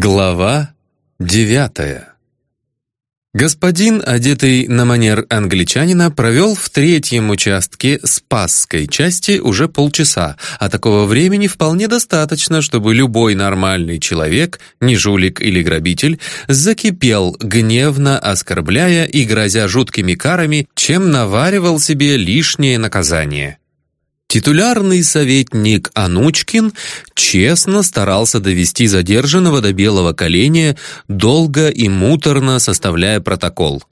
Глава девятая Господин, одетый на манер англичанина, провел в третьем участке Спасской части уже полчаса, а такого времени вполне достаточно, чтобы любой нормальный человек, не жулик или грабитель, закипел, гневно оскорбляя и грозя жуткими карами, чем наваривал себе лишнее наказание. Титулярный советник Анучкин честно старался довести задержанного до белого коленя, долго и муторно составляя протокол.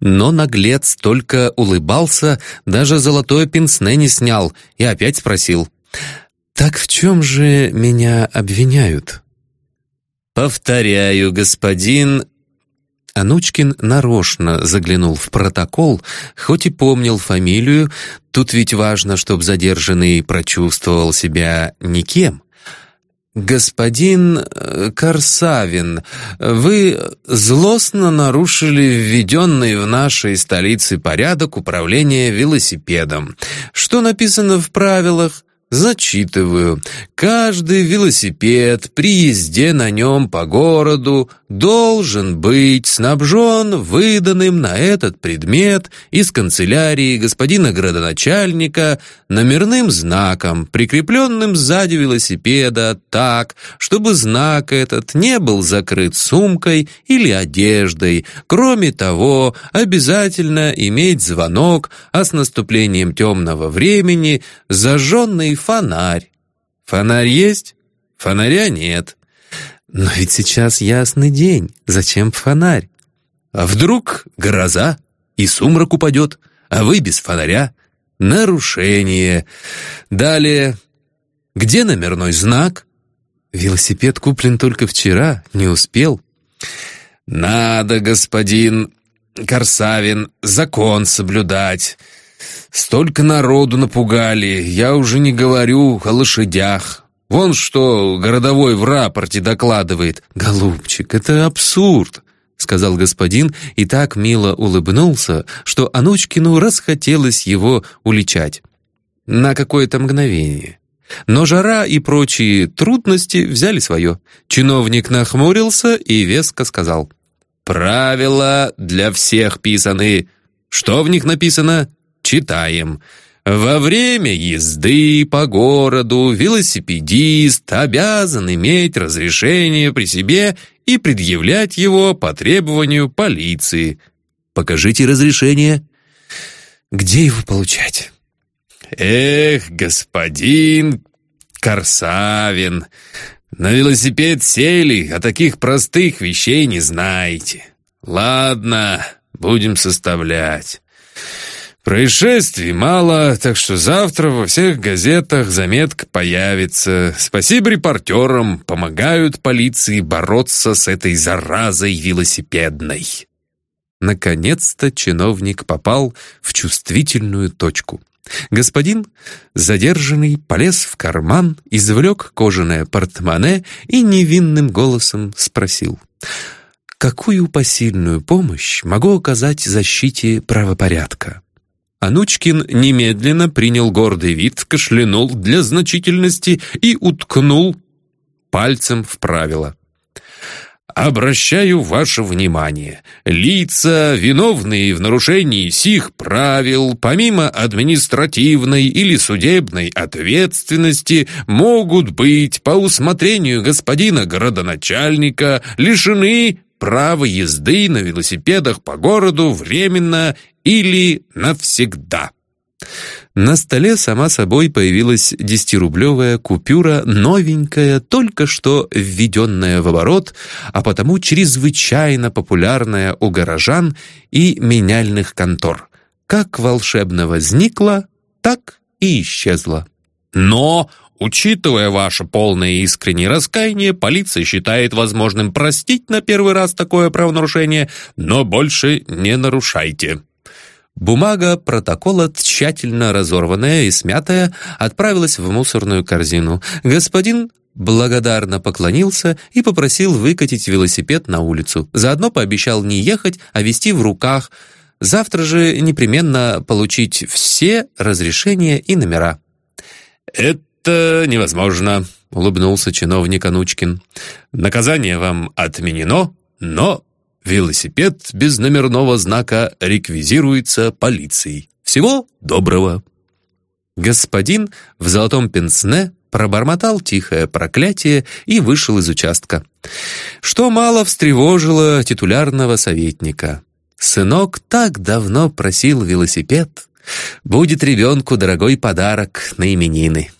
Но наглец только улыбался, даже золотое пенсне не снял и опять спросил. «Так в чем же меня обвиняют?» «Повторяю, господин Анучкин нарочно заглянул в протокол, хоть и помнил фамилию, тут ведь важно, чтобы задержанный прочувствовал себя никем. «Господин э, Корсавин, вы злостно нарушили введенный в нашей столице порядок управления велосипедом. Что написано в правилах?» Зачитываю. Каждый велосипед при езде на нем по городу должен быть снабжен выданным на этот предмет из канцелярии господина градоначальника номерным знаком, прикрепленным сзади велосипеда так, чтобы знак этот не был закрыт сумкой или одеждой. Кроме того, обязательно иметь звонок, а с наступлением темного времени зажженный фонарь. Фонарь есть? Фонаря нет. Но ведь сейчас ясный день. Зачем фонарь? А вдруг гроза и сумрак упадет, а вы без фонаря? Нарушение. Далее. Где номерной знак? Велосипед куплен только вчера, не успел. Надо, господин Корсавин, закон соблюдать. Столько народу напугали, я уже не говорю о лошадях. Вон что городовой в рапорте докладывает. «Голубчик, это абсурд!» — сказал господин и так мило улыбнулся, что Анучкину расхотелось его уличать. На какое-то мгновение. Но жара и прочие трудности взяли свое. Чиновник нахмурился и веско сказал. «Правила для всех писаны. Что в них написано? Читаем. Во время езды по городу велосипедист обязан иметь разрешение при себе и предъявлять его по требованию полиции. Покажите разрешение. Где его получать? Эх, господин Корсавин, на велосипед сели, а таких простых вещей не знаете. Ладно, будем составлять. Происшествий мало, так что завтра во всех газетах заметка появится. Спасибо репортерам, помогают полиции бороться с этой заразой велосипедной. Наконец-то чиновник попал в чувствительную точку. Господин, задержанный, полез в карман, извлек кожаное портмоне и невинным голосом спросил — какую посильную помощь могу оказать защите правопорядка. Анучкин немедленно принял гордый вид, кашлянул для значительности и уткнул пальцем в правило. Обращаю ваше внимание, лица, виновные в нарушении сих правил, помимо административной или судебной ответственности, могут быть по усмотрению господина городоначальника лишены права езды на велосипедах по городу временно или навсегда. На столе сама собой появилась десятирублевая купюра, новенькая, только что введенная в оборот, а потому чрезвычайно популярная у горожан и меняльных контор. Как волшебно возникла, так и исчезла. Но Учитывая ваше полное и искреннее раскаяние, полиция считает возможным простить на первый раз такое правонарушение, но больше не нарушайте. Бумага протокола, тщательно разорванная и смятая, отправилась в мусорную корзину. Господин благодарно поклонился и попросил выкатить велосипед на улицу. Заодно пообещал не ехать, а вести в руках. Завтра же непременно получить все разрешения и номера. «Это невозможно. улыбнулся чиновник Анучкин. «Наказание вам отменено, но велосипед без номерного знака реквизируется полицией. Всего доброго!» Господин в золотом пенсне пробормотал тихое проклятие и вышел из участка. Что мало встревожило титулярного советника. Сынок так давно просил велосипед. Будет ребенку дорогой подарок на именины.